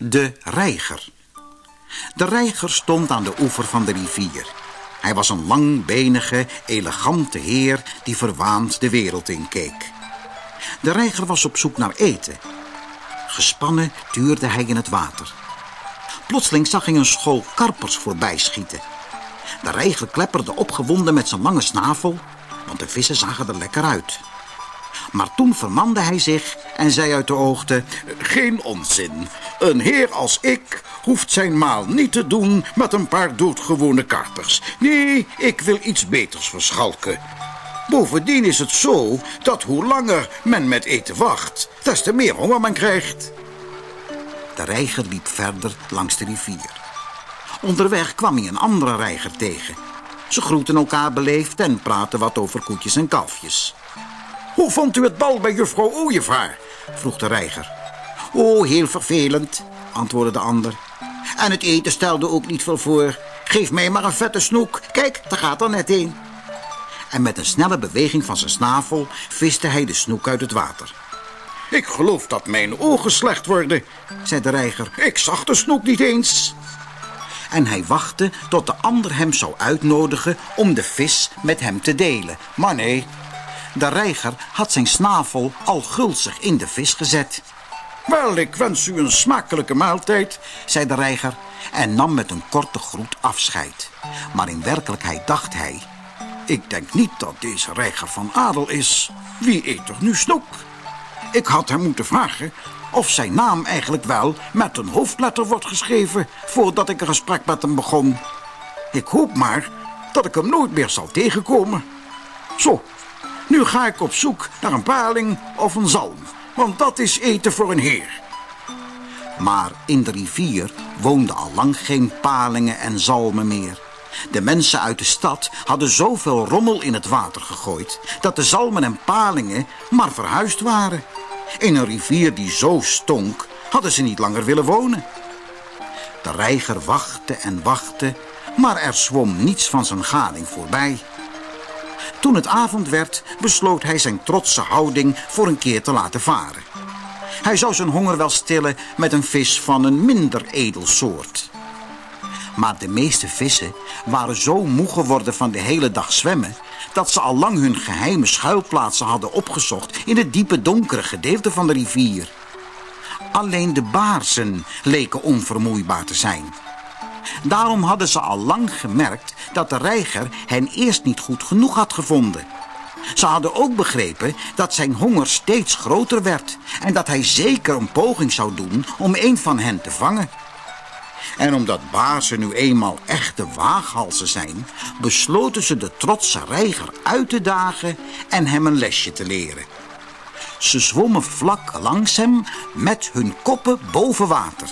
De reiger. De reiger stond aan de oever van de rivier. Hij was een langbenige, elegante heer die verwaand de wereld inkeek. De reiger was op zoek naar eten. Gespannen tuurde hij in het water. Plotseling zag hij een school karpers voorbij schieten. De reiger klepperde opgewonden met zijn lange snavel, want de vissen zagen er lekker uit. Maar toen vermande hij zich en zei uit de hoogte... Geen onzin. Een heer als ik hoeft zijn maal niet te doen met een paar doodgewone karpers. Nee, ik wil iets beters verschalken. Bovendien is het zo dat hoe langer men met eten wacht... des te meer honger men krijgt. De reiger liep verder langs de rivier. Onderweg kwam hij een andere reiger tegen. Ze groeten elkaar beleefd en praten wat over koetjes en kalfjes. Hoe vond u het bal bij juffrouw Ooievaar? vroeg de reiger. Oh, heel vervelend, antwoordde de ander. En het eten stelde ook niet veel voor. Geef mij maar een vette snoek. Kijk, daar gaat er net een. En met een snelle beweging van zijn snavel viste hij de snoek uit het water. Ik geloof dat mijn ogen slecht worden, zei de reiger. Ik zag de snoek niet eens. En hij wachtte tot de ander hem zou uitnodigen om de vis met hem te delen. Maar nee, de reiger had zijn snavel al gulzig in de vis gezet. Wel, ik wens u een smakelijke maaltijd, zei de reiger en nam met een korte groet afscheid. Maar in werkelijkheid dacht hij... Ik denk niet dat deze reiger van adel is. Wie eet er nu snoep? Ik had hem moeten vragen of zijn naam eigenlijk wel met een hoofdletter wordt geschreven... voordat ik een gesprek met hem begon. Ik hoop maar dat ik hem nooit meer zal tegenkomen. Zo, nu ga ik op zoek naar een paling of een zalm. Want dat is eten voor een heer. Maar in de rivier woonden al lang geen palingen en zalmen meer. De mensen uit de stad hadden zoveel rommel in het water gegooid... dat de zalmen en palingen maar verhuisd waren. In een rivier die zo stonk, hadden ze niet langer willen wonen. De reiger wachtte en wachtte, maar er zwom niets van zijn gading voorbij... Toen het avond werd, besloot hij zijn trotse houding voor een keer te laten varen. Hij zou zijn honger wel stillen met een vis van een minder edel soort. Maar de meeste vissen waren zo moe geworden van de hele dag zwemmen... dat ze al lang hun geheime schuilplaatsen hadden opgezocht... in het diepe donkere gedeelte van de rivier. Alleen de baarsen leken onvermoeibaar te zijn... Daarom hadden ze al lang gemerkt dat de reiger hen eerst niet goed genoeg had gevonden. Ze hadden ook begrepen dat zijn honger steeds groter werd... en dat hij zeker een poging zou doen om een van hen te vangen. En omdat bazen nu eenmaal echte waaghalzen zijn... besloten ze de trotse reiger uit te dagen en hem een lesje te leren. Ze zwommen vlak langs hem met hun koppen boven water...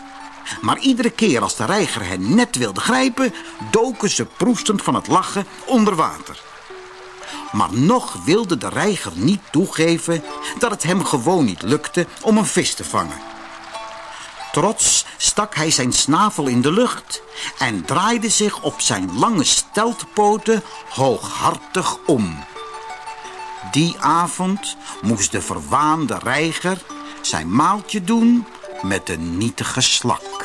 Maar iedere keer als de reiger hen net wilde grijpen... doken ze proestend van het lachen onder water. Maar nog wilde de reiger niet toegeven... dat het hem gewoon niet lukte om een vis te vangen. Trots stak hij zijn snavel in de lucht... en draaide zich op zijn lange steltpoten hooghartig om. Die avond moest de verwaande reiger zijn maaltje doen met een nietige slak.